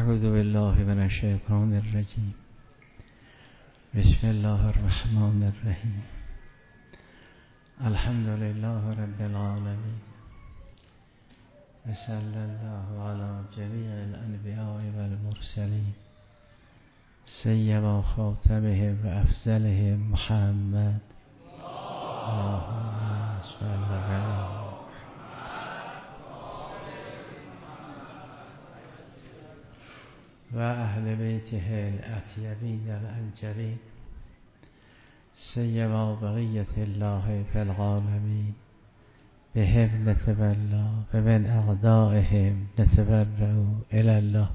اعوذ بالله من الشیطان الرجیم بسم الله الرحمن الرحیم الحمد لله رب العالمين. وصلى الله على جميع الأنبياء والمرسلين. سيما خاتمهم وأفزلهم محمد. اللهم صل عليه و اهل بیته الاطیبین الانجرین سیما بقیت الله فی العالمین. بهم نتولا و من اعدائهم نتبرعو الله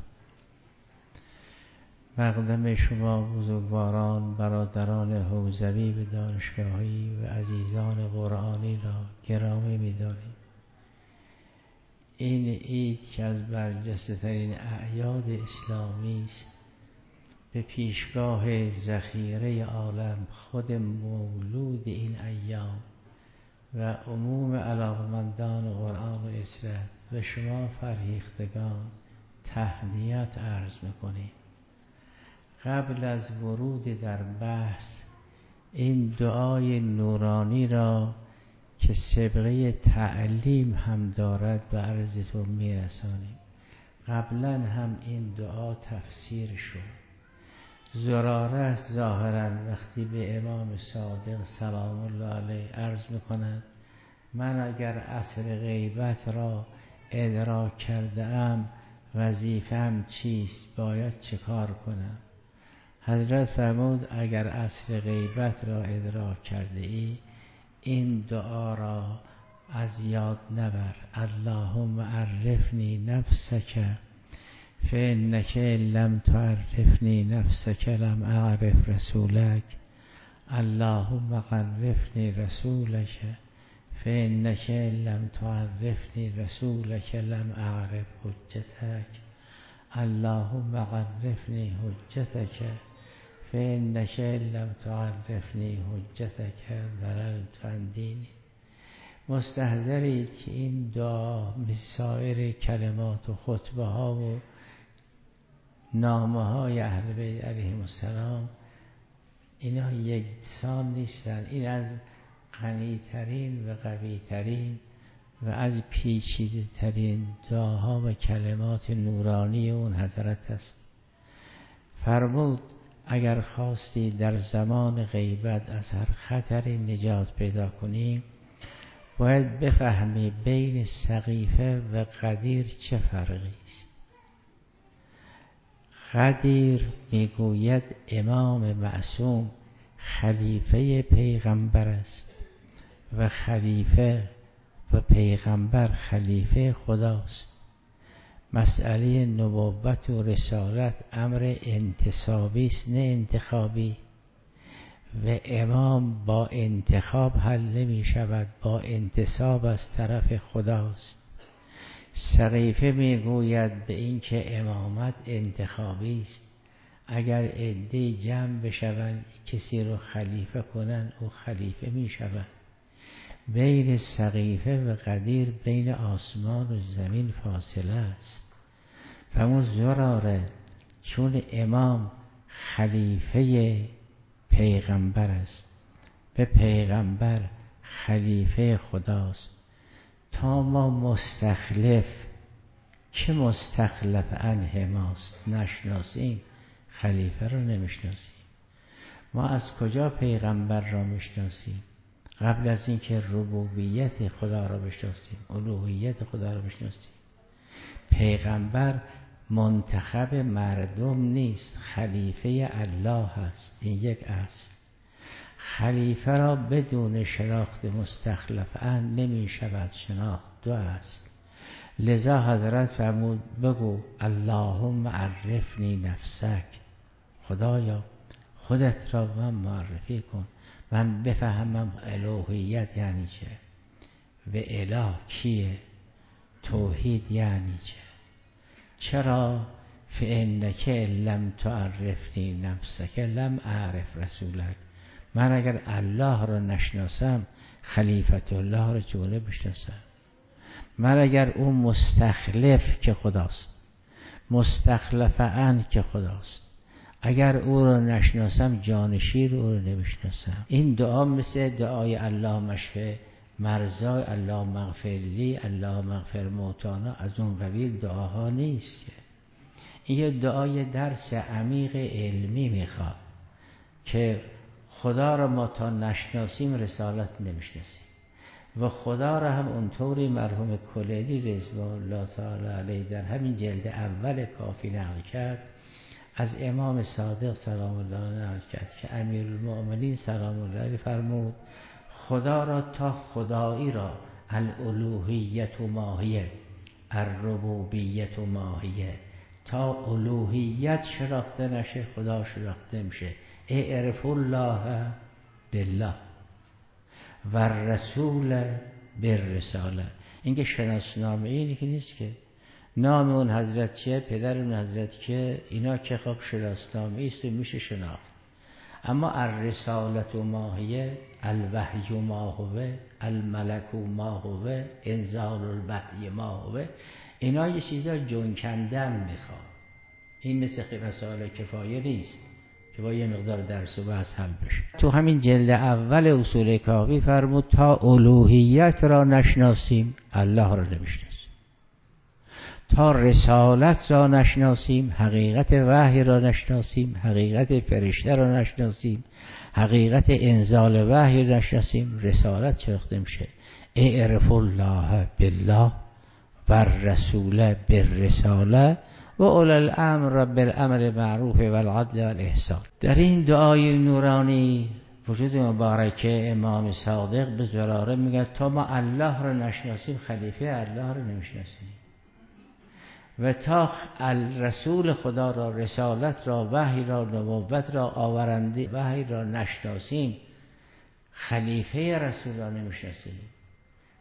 مقدم شما بزرگواران برادران حوزوی به دانشگاهی و عزیزان قرآنی را گرامی می‌دانیم. این عید که از برجسته ترین اعیاد اسلامی است به پیشگاه ذخیره عالم خود مولود این ایام و عموم علاقمندان قرآن و اسرت و شما فرهیختگان تهنیت عرض می‌کنیم. قبل از ورود در بحث این دعای نورانی را که سبقه تعلیم هم دارد به عرضتون میرسانیم. قبلا هم این دعا تفسیر شد. زراره ظاهرا وقتی به امام صادق سلام الله علیه عرض می‌کند من اگر اصل غیبت را ادراک کرده ام وظیفم چیست؟ باید چه کار کنم؟ حضرت فرمود اگر اصل غیبت را ادراک کرده ای این دعا را از یاد نبر. اللهم عرفنی نفسک. فانک لم تعرفنی نفسک لم اعرف رسولک. اللهم عرفنی رسولک. فانک لم تعرفنی رسولک لم اعرف حجتک. اللهم عرفنی حجتک. فإنك لم تعرفنی حجتک ضللت عن دینی مستحضرید که این دعا سایر کلمات و خطبه ها و نامه های اهل بیت علیهم السلام اینا یکسان نیستن. این از غنیترین و قویترین و از پیچیده ترین دعاها و کلمات نورانی اون حضرت است. فرمود اگر خواستی در زمان غیبت از هر خطری نجات پیدا کنی باید بفهمی بین سقیفه و قدیر چه فرقی است. قدیر می‌گوید امام معصوم خلیفه پیغمبر است و خلیفه و پیغمبر خلیفه خداست. مسئله نبوت و رسالت امر انتصابی است نه انتخابی. و امام با انتخاب حل نمی شود با انتصاب از طرف خداست. سقیفه می گوید به اینکه امامت انتخابی است اگر عده جمع بشوند کسی رو خلیفه کنند او خلیفه می شود. بین سقیفه و قدیر بین آسمان و زمین فاصله است. فمون زراره چون امام خلیفه پیغمبر است. به پیغمبر خلیفه خداست. تا ما مستخلف که مستخلف انه ماست؟ نشناسیم. خلیفه رو نمی‌شناسیم. ما از کجا پیغمبر را می‌شناسیم؟ قبل از اینکه ربوبیت خدا را بشناسیم الوهیت خدا را بشناسیم. پیغمبر منتخب مردم نیست خلیفه الله هست. این یک اصل. خلیفه را بدون شناخت مستخلف ان نمی شود شناخت. دو است لذا حضرت فرمود بگو اللهم عرفنی نفسک. خدایا خودت را من معرفی کن. من بفهمم الوهیت یعنی چه؟ و اله کیه؟ توحید یعنی چه؟ چرا؟ فانک لم تعرفنی نفسک لم اعرف رسولک. من اگر الله را نشناسم خلیفت الله را چونه بشناسم؟ من اگر اون مستخلف که خداست مستخلف ان که خداست اگر او رو نشناسم جانشیر او رو نمی‌شناسم. این دعا مثل دعای الله مشفه مرزای الله مغفرلی الله مغفر موتانا از اون قبیل دعاها نیست که. این یه دعای درس عمیق علمی می‌خواد که خدا را ما تا نشناسیم رسالت نمی‌شناسیم. و خدا را هم اونطوری مرحوم کلیلی رضوان الله تعالی علیه در همین جلد اول کافی نقل کرد از امام صادق سلام الله علیه کرد که امیر المؤمنین سلام الله علیه فرمود خدا را تا خدایی را الالوهیت و ماهیه الربوبیت و ماهیه. تا الوهیت شناخته نشه خدا شناخته میشه. اعرف الله بالله و رسول بالرساله. اینکه شناسنامه اینی که نیست که نام اون حضرت چیه؟ پدر اون حضرت که اینا که خب شناسنامه است و میشه شناخت. اما الرسالت و ماهیه الوحی و ماهوه الملک و ماهوه انزال الوحی ماهوه اینا یه چیزا جون کندن می‌خواد این مثل رساله کفایه نیست که با یه مقدار درس و بحث حل بشه. تو همین جلد اول اصول کافی فرمود تا الوهیت را نشناسیم الله را نمی‌شناسیم. تا رسالت را نشناسیم حقیقت وحی را نشناسیم حقیقت فرشته را نشناسیم حقیقت انزال وحی را نشناسیم. رسالت چرخ میشه اعرف الله بالله و رسول بالرساله و اول الامر بالامر معروف و العدل و الاحسان. در این دعای نورانی وجود مبارکه امام صادق به زراره میگه تا ما الله را نشناسیم خلیفه الله را نمی‌شناسیم. و تا رسول خدا را رسالت را وحی را نبوت را آورنده وحی را نشناسیم خلیفه رسول را نمی‌شناسیم.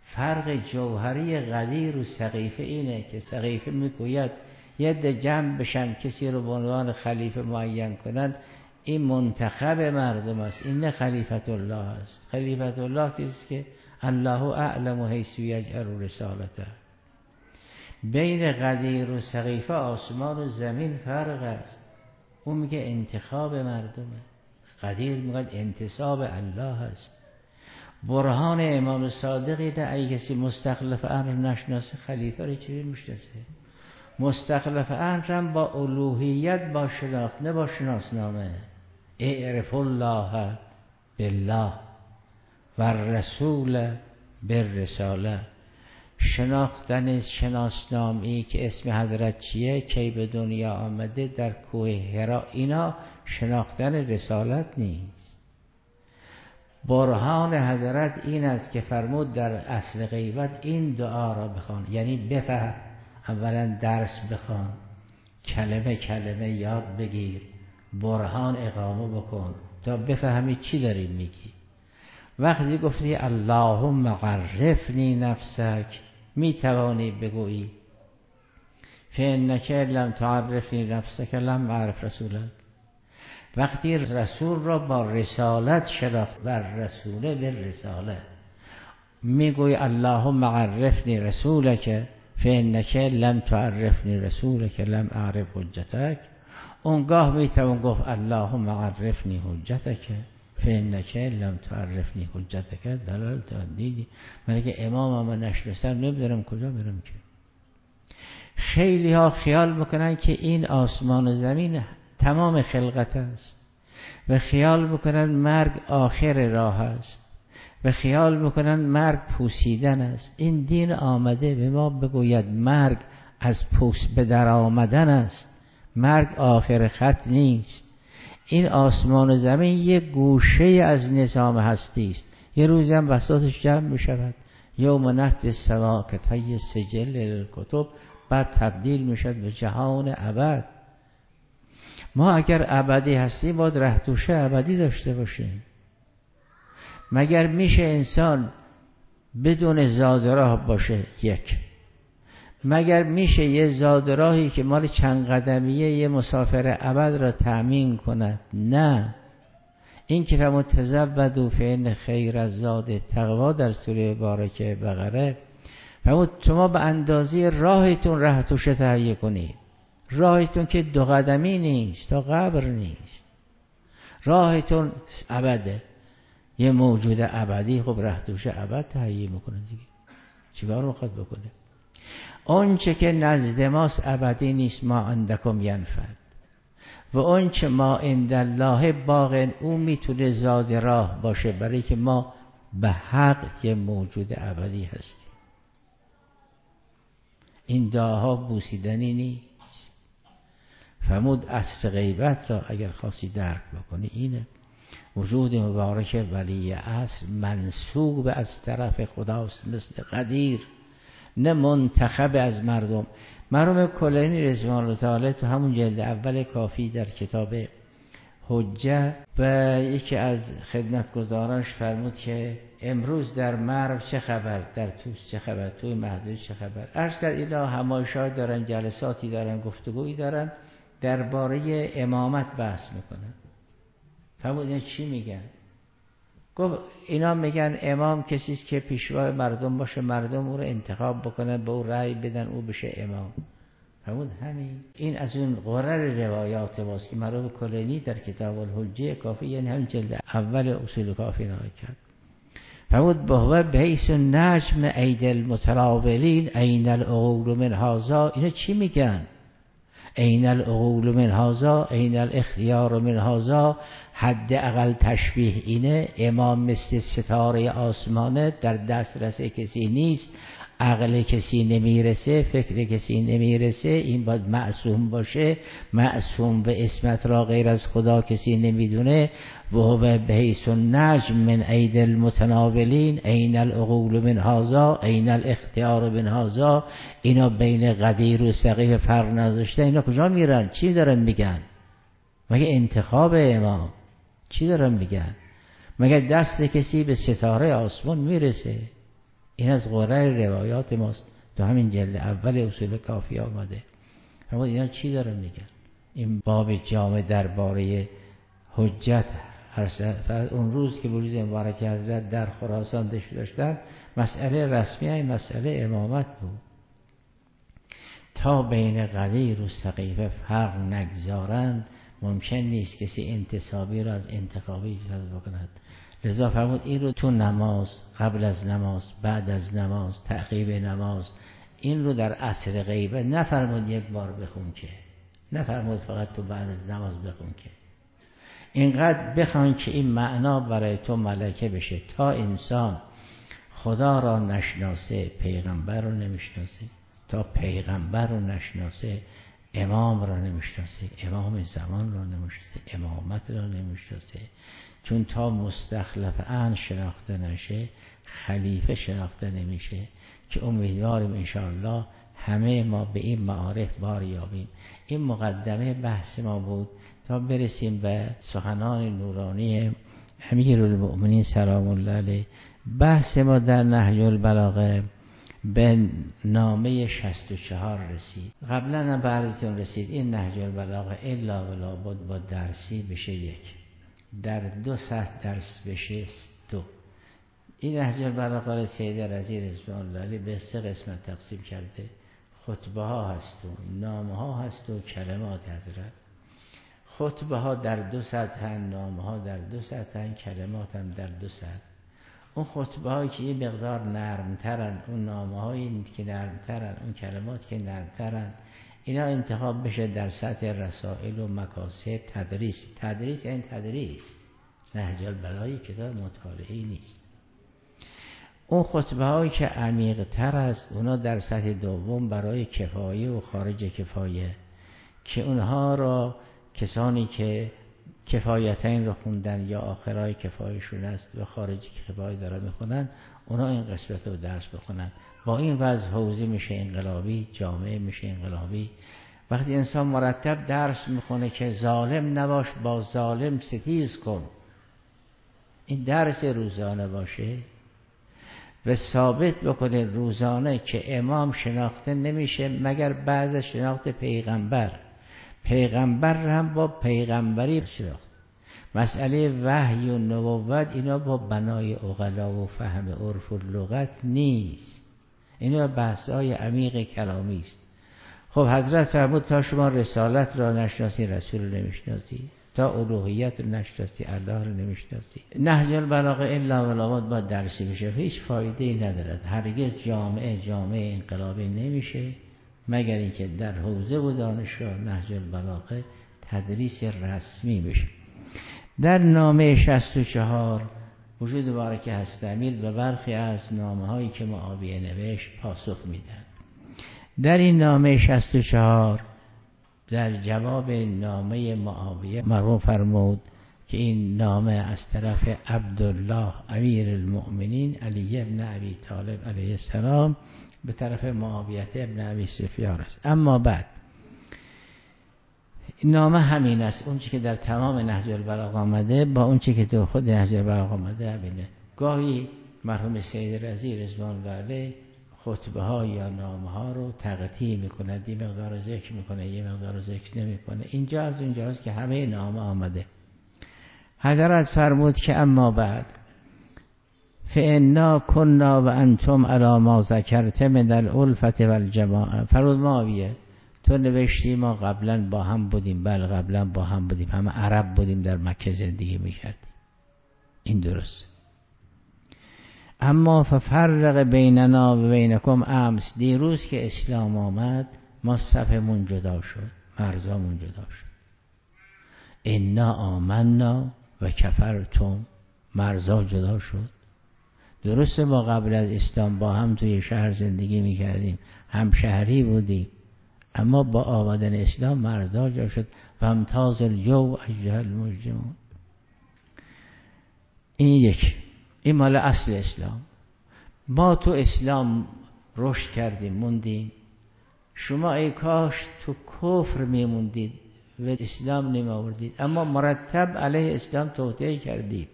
فرق جوهری غدیر و سقیفه اینه که سقیفه می‌گوید یه جمع بشن کسی رو به عنوان خلیفه معین کنند. این منتخب مردم است این نه خلیفت الله است. خلیفت الله کسی که الله اعلم و حیث یجعل رسالته. بین قدیر و سقیفه آسمان و زمین فرق است. اون میگه انتخاب مردمه. قدیر میگه انتصاب الله است. برهان امام صادقی نه ای کسی مستخلف امر نشناسه خلیفه رو چه می‌شناسه مستخلف امر با الوهیت با شناخت نه با شناسنامه. اعرف الله بالله و رسول بالرساله. شناختن شناسنامی که اسم حضرت چیه کی به دنیا آمده در کوه هرا اینا شناختن رسالت نیست. برهان حضرت این است که فرمود در اصل غیبت این دعا را بخوان. یعنی بفهم اولا درس بخوان کلمه کلمه یاد بگیر برهان اقامه بکن. تا بفهمی چی داری میگی؟ وقتی گفتی اللهم عرفنی نفسک می توانی بگویی فانک لم تعرفنی نفسک لم اعرف رسولت وقتی رسول را با رسالت شناخت و رسوله به رساله میگوی اللهم عرفنی رسولک فانک لم تعرفنی رسولک لم اعرف حجتک. اونگاه می‌توان گفت اللهم عرفنی حجتک. فانک لم تعرفنی دلال دیدی من که امام ما نشناسم نمی‌دونم کجا برم که؟ خیلی ها خیال می‌کنن که این آسمان و زمین تمام خلقت است و خیال می‌کنن مرگ آخر راه است و خیال می‌کنن مرگ پوسیدن است. این دین آمده به ما بگوید مرگ از پوست به در آمدن است. مرگ آخر خط نیست. این آسمان و زمین یک گوشه از نظام هستی است. یه روزی هم بساطش جمع می شود یوم نهد سوا که تای سجل کتب بعد تبدیل می شد به جهان ابد. ما اگر ابدی هستیم باید رهتوشه ابدی داشته باشیم. مگر میشه انسان بدون زادراه باشه؟ یک. مگر میشه یه زادراهی که مال چند قدمیه یه مسافر ابد را تأمین کند؟ نه. این که فمو تزود فین خیر از زاد تقوا در سوره بارکه بقره. فرمود شما به اندازه راهتون ره توشه تهیه کنید. راهتون که دو قدمی نیست تا قبر نیست. راهتون ابده. یه موجود ابدی خب رهدوش ابد تهیه می‌کنه دیگه. چیکار می‌خواد بکنه؟ آنچه که نزد ماست ابدی نیست ما اندکم ینفد. و آنچه ما عند الله باغ او می‌تونه زاد راه باشه برای که ما به حق یه موجود ابدی هستیم. این دعاها بوسیدنی نیست. فرمود اصل غیبت را اگر خاصی درک بکنی اینه. وجود مبارک ولی اصل منصوب از طرف خداست مثل قدیر. نه منتخب از مردم. مرحوم کلینی رضوان الله تعالی تو همون جلد اول کافی در کتاب حجه و یکی از خدمتگزارانش فرمود که امروز در مرو چه خبر؟ در توس چه خبر؟ توی محدود چه خبر؟ عرض کرد اینا همایشات دارن جلساتی دارن گفتگویی دارن درباره امامت بحث می‌کنن. فرمود چی میگن؟ گفت اینا میگن امام کسی است که پیشوای مردم باشه مردم او رو انتخاب بکنن به او رأی بدن او بشه امام. فرمود همین. این از اون قرر روایات ماست که مرحوم کلینی در کتاب الحجه کافی یعنی همین جلد اول اصول کافی نهار کرد. فرمود بهوه بحیث نجم عید المتراولین عین العقول من هازا اینا چی میگن؟ عین العقول من هازا عین الاختیار من هازا حد اقل تشبیه اینه. امام مثل ستاره آسمانه در دسترس کسی نیست. عقل کسی نمی‌رسه فکر کسی نمی‌رسه این باید معصوم باشه. معصوم به اسمت را غیر از خدا کسی نمی‌دونه. و هو بحیث نجم من عید المتناولین. عین العقول من هازا عین الاختیار من هازا اینا بین قدیر و سقیف فرق نذاشته. اینا کجا میرن؟ چی دارن میگن؟ مگه انتخاب امام؟ چی دارن میگن؟ مگه دست کسی به ستاره آسمان می‌رسه؟ این از قرار روایات ماست. تو همین جلد اول اصول کافی آمده اما اینا چی دارن میگن؟ این باب جامع درباره حجت. اون روز که وجود مبارک حضرت در خراسان داشتن مسئله رسمی های مسئله امامت بود. تا بین قدیر و سقیفه فرق نگذارند ممکن نیست کسی انتصابی را از انتخابی ایجاد بکند. لذا فرمود این رو تو نماز قبل از نماز بعد از نماز تعقیب نماز این رو در عصر غیبه نفرمود یک بار بخون که. نفرمود فقط تو بعد از نماز بخون که. اینقدر بخوان که این معنا برای تو ملکه بشه. تا انسان خدا را نشناسه پیغمبر رو نمی‌شناسه. تا پیغمبر رو نشناسه امام را نمی‌شناسه. امام زمان را نمی‌شناسه. امامت را نمی‌شناسه. چون تا مستخلف ان شناخته نشه خلیفه شناخته نمیشه که امیدواریم انشاءالله همه ما به این معارف بار یابیم این مقدمه بحث ما بود تا برسیم به سخنان نورانی امیر المؤمنین سلام الله علیه. بحث ما در نهج البلاغه به نامه 64 رسید. قبلا هم برزتون رسید این نهج البلاغه الا ولا بود با درسی بشه یک. در دو ساعت درس بشه دو این نهج البلاغه سید رزی رضوان الله به سه قسمت تقسیم کرده. خطبه ها هست و نامه ها هست و کلمات حضرت. خطبه ها در دو هن نامه ها در دو هن کلمات هم در دو ساعت. اون خطبه هایی که یه مقدار نرمترن اون نامه هایی که نرمترن اون کلمات که نرمترن اینا انتخاب بشه در سطح رسائل و مکاسب تدریس. تدریس یعنی تدریس. نهج البلای کتاب مطالعه نیست. اون خطبه هایی که عمیق تر است اونا در سطح دوم برای کفایه و خارج کفایه که اونها را کسانی که کفایتین رو خوندن یا آخرای کفایشون است و خارج کفایه دارن می‌خونن اونا این قسمت رو درس بخونن. با این وضع حوزه میشه انقلابی جامعه میشه انقلابی. وقتی انسان مرتب درس می‌خونه که ظالم نباش با ظالم ستیز کن. این درس روزانه باشه. و ثابت بکنه روزانه که امام شناخته نمیشه مگر بعد شناخت پیغمبر. پیغمبر هم با پیغمبری شناخت. مسئله وحی و نبوت اینا با بنای اغلا و فهم عرف و لغت نیست. اینا بحث های عمیق کلامی است. خب حضرت فرمود تا شما رسالت را نشناسی رسول رو نمی‌شناسی تا الوهیت رو نشناسی الله رو نمی‌شناسی نهج البلاغه الا ولامات با درسی بشه هیچ فایده ای ندارد. هرگز جامعه جامعه انقلابی نمیشه مگر اینکه در حوزه و دانشگاه نهج البلاغه تدریس رسمی بشه. در نامه 64 وجود بارک هست امیر به برخی از نامه هایی که معاویه نوشت پاسخ میدن در این نامه 64 در جواب نامه معاویه مرحوم فرمود که این نامه از طرف عبدالله امیر المؤمنین علی ابن ابی طالب علیه السلام به طرف معاویت ابن ابی سفیان است. اما بعد نامه همین است. اون که در تمام نهج البلاغه آمده با اون که تو خود نهج البلاغه آمده همینه. گاهی مرحوم سید رضی رضوان الله خطبه ها یا نامه ها رو تقطیع می‌کنه یه مقدار ذکر می‌کنه یه مقدار ذکر نمی‌کنه. اینجا از که همه نامه آمده. حضرت فرمود که اما بعد فانا کنا و انتم علی ما ذکرت من الالفت و الجماعه فرود ماویه تو نوشتی ما قبلا با هم بودیم بله قبلا با هم بودیم. همه عرب بودیم در مکه زندگی می‌کردیم. این درست. اما ففرق بیننا و بینکم امس. دیروز که اسلام آمد ما صفمون جدا شد مرزامون جدا شد. انا آمنا و کفرتم مرزا جدا شد. درسته ما قبل از اسلام با هم توی شهر زندگی می‌کردیم. هم شهری بودیم اما با آمدن اسلام مرزا جا شد و امتاز الجو اجهل المجرمون. این یک. این مال اصل اسلام. ما تو اسلام رشد کردیم موندیم. شما ای کاش تو کفر میموندید و اسلام نمی آوردید اما مرتب علیه اسلام توطئه کردید.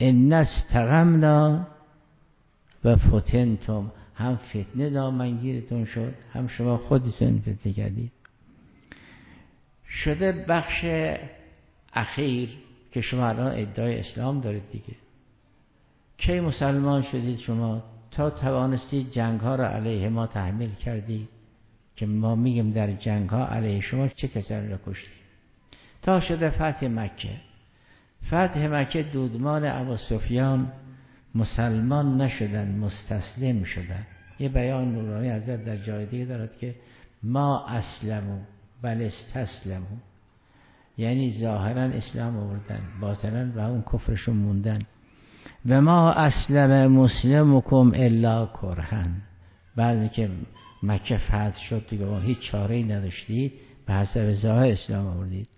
ان استقمنا و فتنتم. هم فتنه دامنگیرتون شد هم شما خودتون فتنه کردید. شده بخش اخیر که شما الان ادعای اسلام دارید دیگه. کی مسلمان شدید شما؟ تا توانستید جنگ ها را علیه ما تحمیل کردید که ما میگیم در جنگ ها علیه شما چه کسانی را کشتید. تا شده فتح مکه. فتح مکه دودمان ابو سفیان مسلمان نشدن مستسلم شدن. یه بیان نورانی حضرت در جای دیگه دارد که ما اسلمو بل استسلمو. یعنی ظاهرا اسلام آوردن باطنا و اون کفرشون موندن. و ما اسلم مسلمکم الا کرهن بعد که مکه فتح شد دیگه ما هیچ چاره ای نداشتید به حسب ظاهر اسلام آوردید.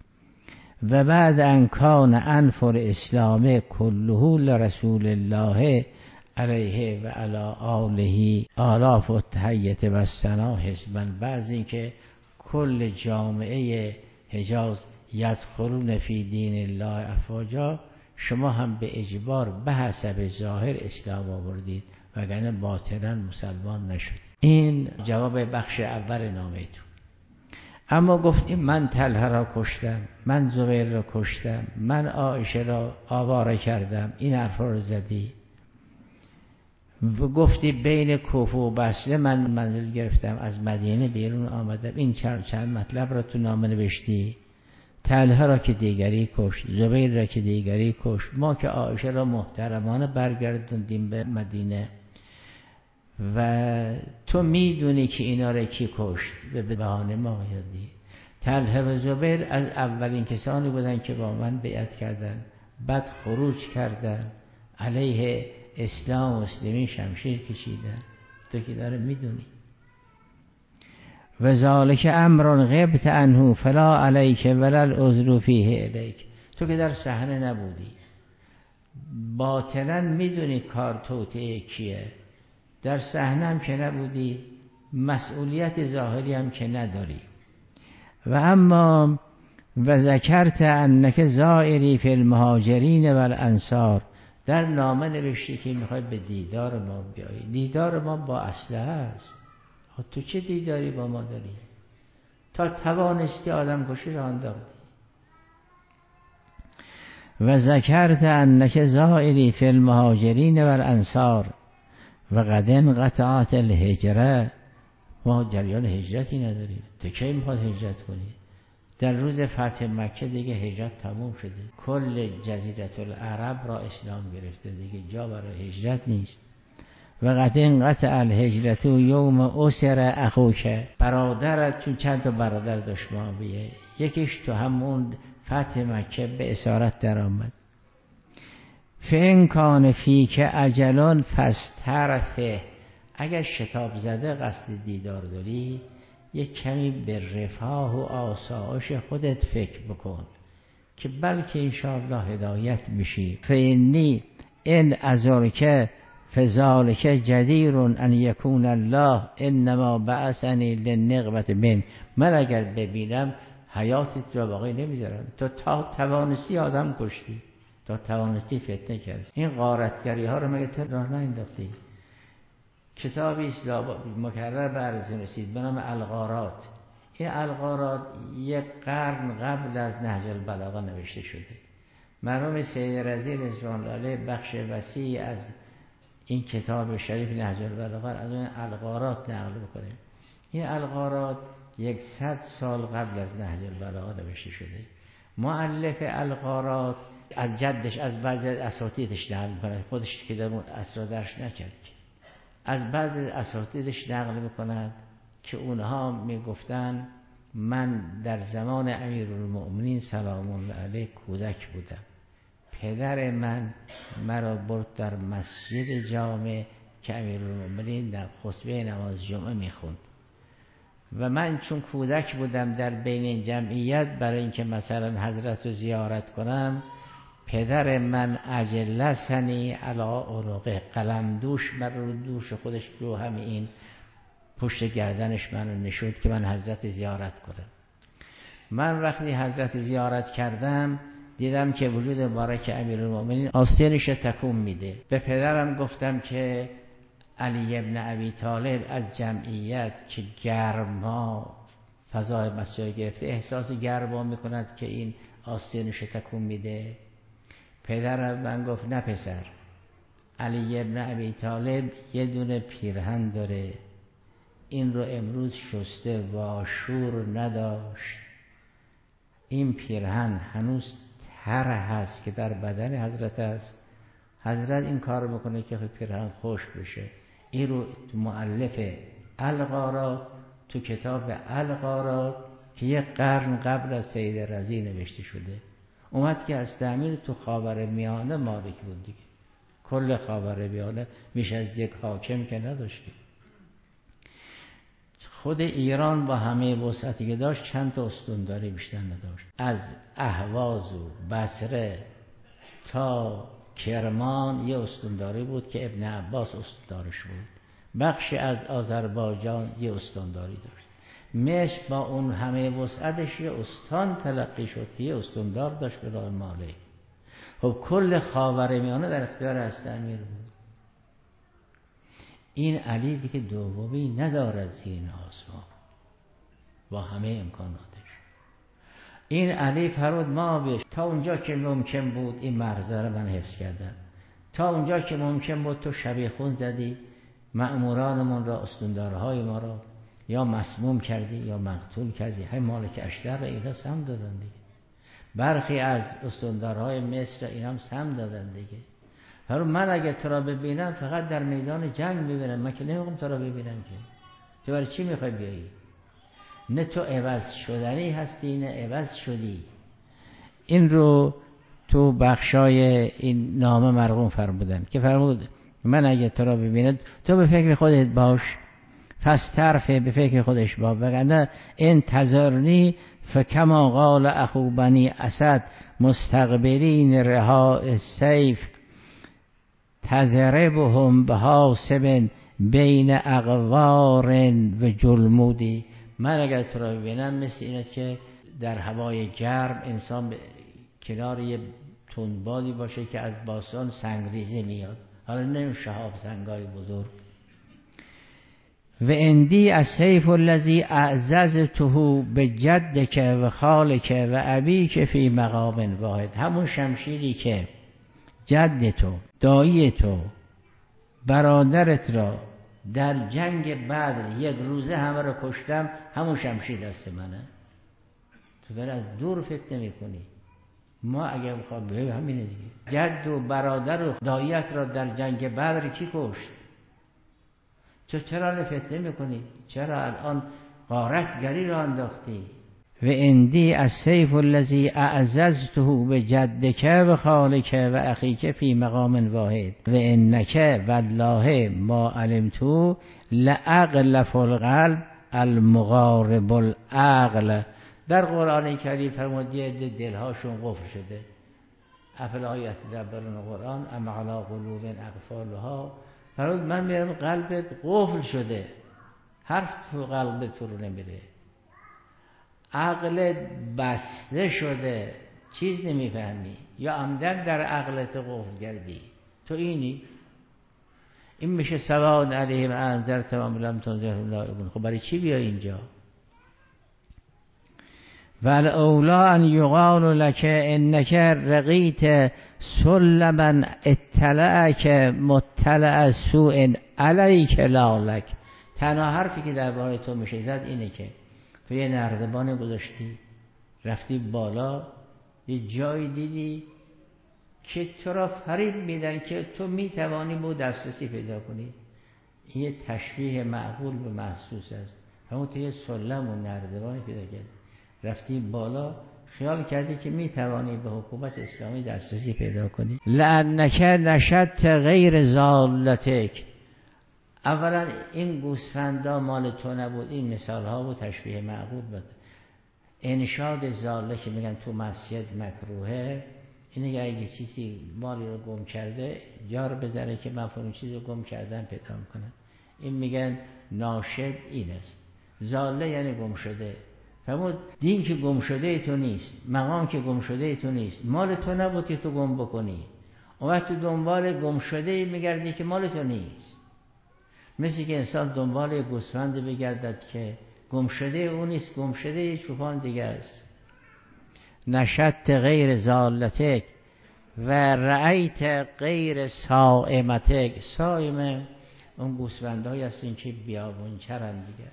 و بعد انکان انفر اسلام کلهو لرسول الله علیه و علا آله آلاف و تحیت و سنا حزبن بعض اینکه کل جامعه حجاز یدخلون فی دین الله افواجا شما هم به اجبار به حسب ظاهر اسلام آوردید وگرنه باطلا مسلمان نشد. این جواب بخش اول نامه تو. اما گفتیم من تله را کشتم من زبیر را کشتم من آیشه را آواره کردم این حرفا رو زدی؟ و گفتی بین کوفه و بسله من منزل گرفتم از مدینه بیرون آمدم. این چند چند مطلب را تو نامه نوشتی؟ تله را که دیگری کشت زبیر را که دیگری کشت ما که آیشه را محترمانه برگردوندیم به مدینه. و تو می‌دونی که اینا را کی کشت به بهانه ما یادی تله و زبیر از اولین کسانی بودن که با من بیعت کردن بعد خروج کردن علیه اسلام و مسلمین شمشیر کشیدن. تو که داره می‌دونی. و ذالک امر غبت انهو فلا علیک ولا العذر فیه الیک. تو که در صحنه نبودی. باطلا می‌دونی کار توته کیه. در صحنه هم که نبودی مسئولیت ظاهری هم که نداری. و اما و ذکرت انک زائری فی المهاجرین و الانصار در نامه نوشتی که می‌خوای به دیدار ما بیایی. دیدار ما با اصله است. تو چه دیداری با ما داری؟ تا توانستی آدم کشی را انداختی. و ذکرت انک زائری فی المهاجرین و الانصار و قدن قطعات الهجره ما جریان هجرتی نداریم. تو کی می‌خواد هجرت کنی؟ در روز فتح مکه دیگه هجرت تموم شده. کل جزیرت العرب را اسلام گرفته دیگه جا برای هجرت نیست. و قد قطع الهجرت و یوم اسر اخوکه برادرت چون چند تا برادر داشت بیه یکیش تو همون فتح مکه به اسارت در فین کان فی که اجلان فسترفه اگر شتاب زده قصد دیدار داری یک کمی به رفاه و آسایش خودت فکر بکن که بلکه انشاءالله هدایت میشی. فینی این ازارکه فذالک جدیر ان یکون الله انما بعثنی لنقبت من من اگر ببینم حیاتت را باقی نمی‌ذارم. تو تا توانستی آدم کشتی. تا توانستی فتنه کرد این غارتگری ها رو مگه تو راه نانداختی کتابی است مکرر به رسید به نام الغارات. این الغارات یک قرن قبل از نهج البلاغه نوشته شده. مرحوم سید رزی رضوان بخش وسیع از این کتاب شریف نهج البلاغه از اون الغارات نقل بکنه. این الغارات یکصد سال قبل از نهج البلاغه نوشته شده. معلف الغارات از جدش از بعضی اساتیدش نقل می‌کنه خودش که در اون اسرا درش نکرد. از بعضی اساتیدش نقل می‌کند که اونها می‌گفتن من در زمان امیر المؤمنین سلام الله علیه کودک بودم. پدر من مرا برد در مسجد جامع که امیر المؤمنین در خطبه نماز جمعه می‌خوند. و من چون کودک بودم در بین جمعیت برای اینکه مثلا حضرت رو زیارت کنم پدر من عجله سنی علا عرقه قلم دوش من رو دوش خودش رو همین پشت گردنش من نشود که من حضرت زیارت کنم. من وقتی حضرت زیارت کردم دیدم که وجود مبارک امیر المؤمنین آستینش تکون میده. به پدرم گفتم که علی ابن ابی طالب از جمعیت که گرما فضای مسجد گرفته احساس گرما می‌کند که این آستینش تکون میده. پدرم من گفت نه پسر علی ابن ابی طالب یه دونه پیرهن داره این رو امروز شسته و شور نداشت. این پیرهن هنوز تر هست که در بدن حضرت است. حضرت این کار می‌کنه که پیرهن خوش بشه. این رو معلف الغارات تو کتاب الغارات که یک قرن قبل از سید رضی نوشته شده. اومد که از تعمیر تو خاور میانه مالک بود دیگه. کل خاور میانه میش از یک حاکم که نداشتی. خود ایران با همه وسعتی که داشت چند تا استونداری بیشتر نداشت. از اهواز و بصره تا کرمان یه استونداری بود که ابن عباس استوندارش بود. بخشی از آذربایجان یه استونداری داشت. مصر با اون همه وسعتش یه استان تلقی شد که یه استوندار داشت به راه ماله خب کل خاور میانه در اختیار است امیر بود. این علی دیگه دومی ندارد زین آسمان. با همه امکاناتش. این علی فرود ما بیش. تا اونجا که ممکن بود این مرزه رو من حفظ کردم. تا اونجا که ممکن بود تو شبیه خون زدی مأمورانمون را استندارهای ما را یا مسموم کردی یا مقتول کردی. های مالک اشتر را اینا سم دادن دیگه. برخی از استندارهای مصر اینا هم سم دادن دیگه. فرو من اگه تو را ببینم فقط در میدان جنگ ببینم من که نمی‌خوام تو را ببینم که. تو برای چی می‌خوای بیایی؟ نه تو عوض شدنی هستی نه عوض شدی. این رو تو بخشای این نامه مرغوم فرمودن که فرمود من اگه تو را ببیند تو به فکر خودت باش. طرفه به فکر خودش با وگرنه این تذرنی فکما قال اخو بنی اسد مستقبلین رها سیف. تزربهم به حاسب بین اقوار و جلمودی من اگر تو را ببینم مثل این که در هوای گرم انسان به کنار یه تندبادی باشه که از باسان سنگریزه میاد. حالا نه شهاب سنگای بزرگ. و اندی از سیف الذی اعزز توهو به جدک و خالک و ابی که فی مقام واحد. همون شمشیری که جد تو دایی تو برادرت را در جنگ بدر یک روزه همه رو کشتم همون شمشیر دست منه. تو داری از دور فتنه می‌کنی ما اگر بخواد به همینه دیگه. جد و برادر و دایت را در جنگ بدر کی کشت؟ تو چرا فتنه می‌کنی چرا الان غارتگری را انداختی؟ و اندی از سیف الذی اعززته به جدک و خالک و اخیک فی مقام واحد و انک والله ما علمتو لعقل القلب المغارب العقل در قرآن کریم فرمودی دلهاشون قفل شده. افلا آیت دبرون قرآن ام علا قلوب اقفالها فرمود من میرم قلبت قفل شده. حرف تو قلب تو رو نمیره عقل بسته شده. چیز نمی‌فهمی. یا عمدن در عقلت قفل کردی. تو اینی؟ این میشه سواد علیهم انذر تمام لم تنذر لایبون خب برای چی بیا اینجا؟ ول اولا ان یقال لک انک رقیت سلما اطلعک مطلع سوء علیک لالک. تنها حرفی که درباره تو میشه زد اینه که تو یه نردبان گذاشتی رفتی بالا یه جایی دیدی که تو را فریب میدن که تو می‌توانی بود دسترسی پیدا کنی. این یه تشبیه معقول به محسوس است. همون تو یه سلم و نردبانی پیدا کردی. رفتی بالا خیال کردی که می‌توانی به حکومت اسلامی دسترسی پیدا کنی؟ لعنک نشد غیر زالتک. اولا این گوسفندا مال تو نبود این مثال ها و تشبیه معقول بود. انشاد زاله که میگن تو مسجد مکروهه اینه که اگه چیزی مالی رو گم کرده جار بذاره که مفهوم چیز رو گم کردن پیدا می‌کنن این میگن ناشد این است زاله یعنی گم شده. فرمود دین که گم شده تو نیست مقام که گم شده تو نیست مال تو نبود که تو گم بکنی. اون وقت تو دنبال گم شده میگردی که مال تو نیست. مثل که انسان دنبال گوسفند بگردد که گم شده او نیست گم شده چوپان دیگه است. نشت غیر زالتک و رأیت غیر سائمتک سائمه اون گوسفند های هستین که بیابون چرن دیگر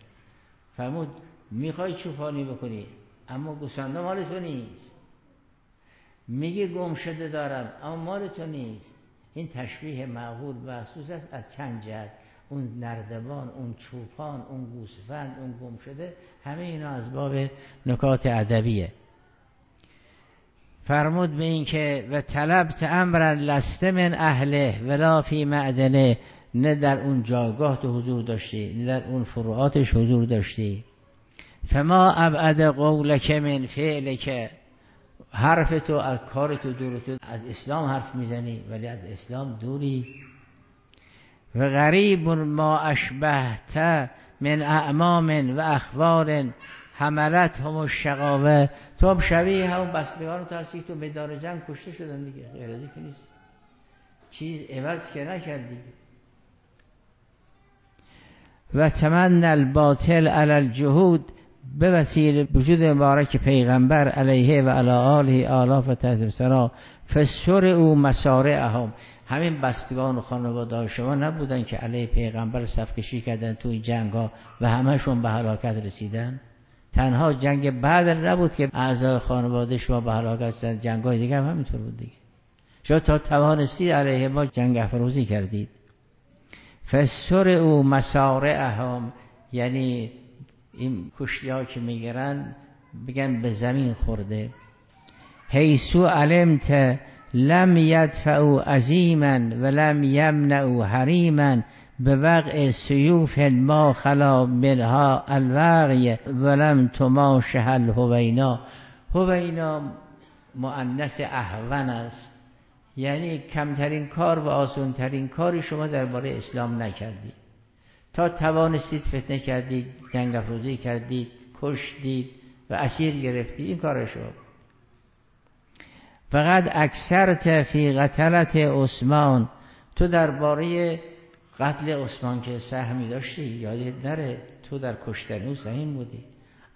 فرمود می‌خوای چوپانی بکنی؟ اما گوسفند مال تو نیست. میگه گم شده دارم اما مال تو نیست. این تشبیه معقول و است از چند جهت. اون نردبان اون چوپان اون گوسفند اون گم شده همه اینا از باب نکات ادبیه. فرمود به این که و طلبت امر لسته من اهله ولا فی معدنه. نه در اون جاگاه تو حضور داشتی نه در اون فروعاتش حضور داشتی. فما ابعد قولک من فعلک. حرف تو از کار تو دور تو. از اسلام حرف می‌زنی ولی از اسلام دوری. و غریب ما اشبهت من اعمام و اخبار حملت هم شقاوه تو هم شبیه همون بستگان تو هستی تو میدان جنگ کشته شدن دیگه. غیر که نیست. چیز عوض که نکردی و تمن الباطل علی الجهود. به وسیله وجود مبارک پیغمبر علیه و علی آله آلاف تحت سرا فسر او مسارعهم. همین بستگان و خانواده شما نبودن که علیه پیغمبر صف کشی کردن تو این جنگ ها و همهشون به هلاکت رسیدن؟ تنها جنگ بعد نبود که اعضای خانواده شما به هلاکت رسیدن. جنگ های دیگه هم همینطور بود دیگه. شما تا توانستی علیه ما جنگ افروزی کردید. فسر او مسارعهم. یعنی این کشتی ها که میگرن بگن به زمین خورده. حیثو علمت لم یدفعو عظیما و لم یمنعو حریما به وقع سیوف ما خلا منها الوغی ولم تماشه الهوینا. هوینا مؤنس احون است. یعنی کمترین کار و آسانترین کاری شما درباره اسلام نکردید. تا توانستید فتنه کردید جنگ افروزی کردید کشتید و اسیر گرفتید. این کار شما فقط اکثر فی قتلت عثمان. تو درباره قتل عثمان که سهمی داشتی یادت نره. تو در کشتن او سهیم بودی.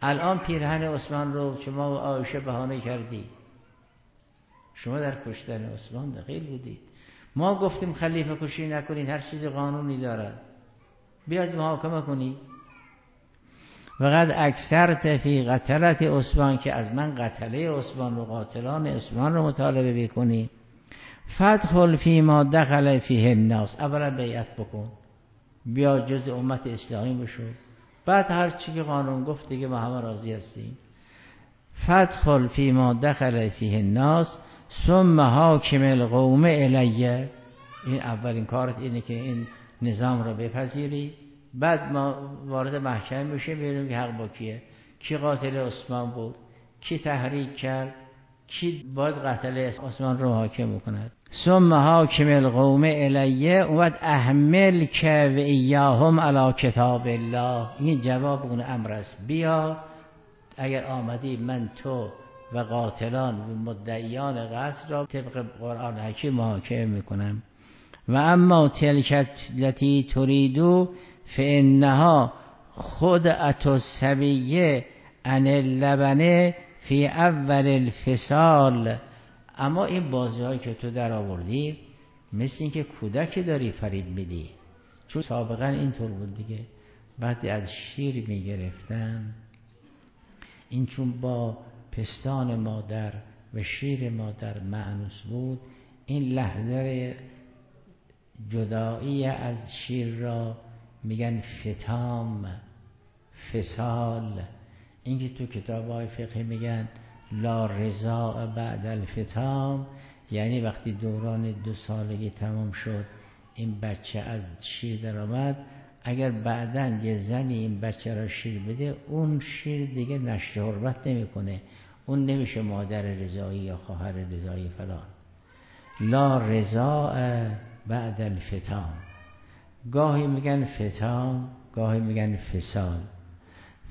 الان پیرهن عثمان رو شما و آیشه بهانه کردی. شما در کشتن عثمان دقیل بودید. ما گفتیم خلیفه کشی نکنین هر چیز قانونی دارد. بیاد محاکمه کنی. وقد اکثر تفی قتلت عثمان که از من قتله عثمان و قاتلان عثمان رو مطالبه بکنی. فتح فی ما دخل فیه الناس. اولا بیعت بکن. بیا جز امت اسلامی بشو. بعد هر چی که قانون گفت دیگه ما همه راضی هستیم. فتح فی ما دخل فیه الناس. ثم حاکم القوم الیه. این اولین کارت اینه که این نظام رو بپذیری. بعد ما وارد محکمه میشه ببینیم که حق با کیه. کی قاتل عثمان بود؟ کی تحریک کرد؟ کی باید قتل عثمان رو حاکم بکند؟ ثم حاکم القوم الیه اومد احمل که و ایاهم علی کتاب الله. این جواب اون امر است. بیا اگر آمدی من تو و قاتلان و مدعیان قصد را طبق قرآن حکیم محاکمه می‌کنم. و اما تلکت لتی تریدو فانها خود اتو سبیه ان اللبنه فی اول الفصال. اما این بازی هایی که تو در آوردی مثل اینکه کودکی داری فرید میدی. چون سابقا اینطور بود دیگه. وقتی از شیر می‌گرفتن. این چون با پستان مادر و شیر مادر معنوس بود این لحظه جدایی از شیر را میگن فتام فسال. اینکه تو کتاب های فقهی میگن لا رضا بعد الفتام یعنی وقتی دوران دو سالگی تمام شد این بچه از شیر در آمد. اگر بعدا یه زنی این بچه را شیر بده اون شیر دیگه نشر حرمت نمی‌کنه. اون نمیشه مادر رضایی یا خواهر رضایی فلان. لا رضا بعد الفتام. گاهی میگن فتام گاهی میگن فسال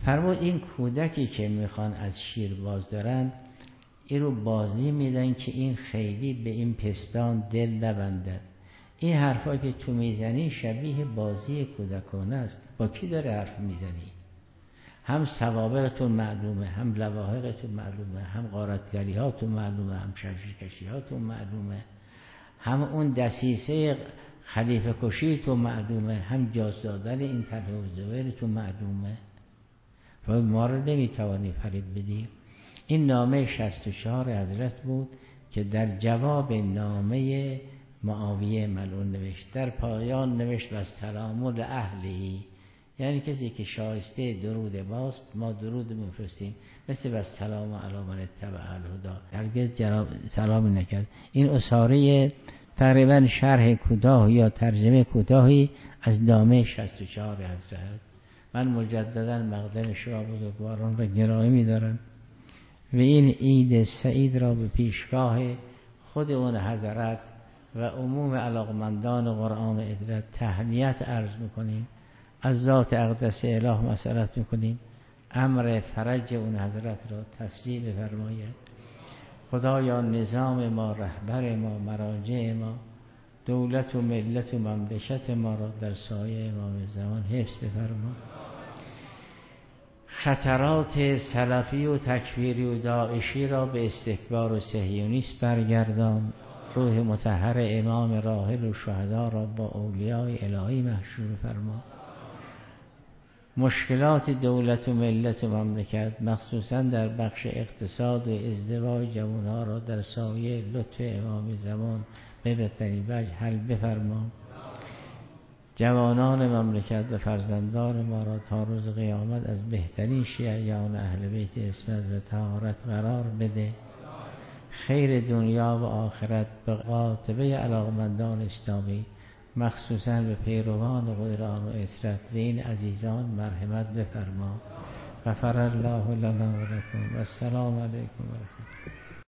فرمود این کودکی که می‌خوان از شیر باز دارن این رو بازی میدن که این خیلی به این پستان دل نبندد. این حرفا که تو می‌زنی شبیه بازی کودکانه است. با کی داره حرف می‌زنی؟ هم سوابقتون معلومه هم لواحقتون معلومه هم غارتگری هاتون معلومه هم شرشکشی هاتون معلومه. هم اون دسیسه خلیفه کشی تو معلومه هم جاز دادن این طرح و تو معلومه و ما رو نمی‌توانی فریب بدی. این نامه 64 حضرت بود که در جواب نامه معاویه ملعون نوشت. در پایان نوشت و تلامل اهلی یعنی کسی که شایسته درود باست ما درود میفرستیم. مثل بس سلام علامن اتبع الهدا هرگز سلامی نکرد. این اصاره تقریبا شرح کوتاه یا ترجمه کوتاهی از نامه 64 حضرت. من مجددا مقدم شما بزرگواران را گرایی میدارم. و این عید سعید را به پیشگاه خود اون حضرت و عموم علاقمندان قرآن ادرت تهنیت عرض می‌کنیم. از ذات اقدس اله مسئلت می‌کنیم. امر فرج اون حضرت را تسلیل بفرماید. خدایا نظام ما رهبر ما مراجع ما دولت و ملت و مملکت ما را در سایه امام زمان حفظ بفرما. خطرات سلفی و تکفیری و داعشی را به استکبار و سهیونیست برگردان. روح متحر امام راحل و شهدا را با اولیای الهی محشور فرما. مشکلات دولت و ملت و مملکت مخصوصا در بخش اقتصاد و ازدواج جوانها را در سایه لطف امام زمان به بهترین وجه حل بفرما جوانان مملکت و فرزندان ما را تا روز قیامت از بهترین شیعیان اهل بیت اسمت و تهارت قرار بده. خیر دنیا و آخرت به قاطبه علاقمندان اسلامی. مخصوصا به پیروان قدران و اسرت و این عزیزان مرحمت بفرما. غفر الله لنا و لکم و السلام علیکم و رحمت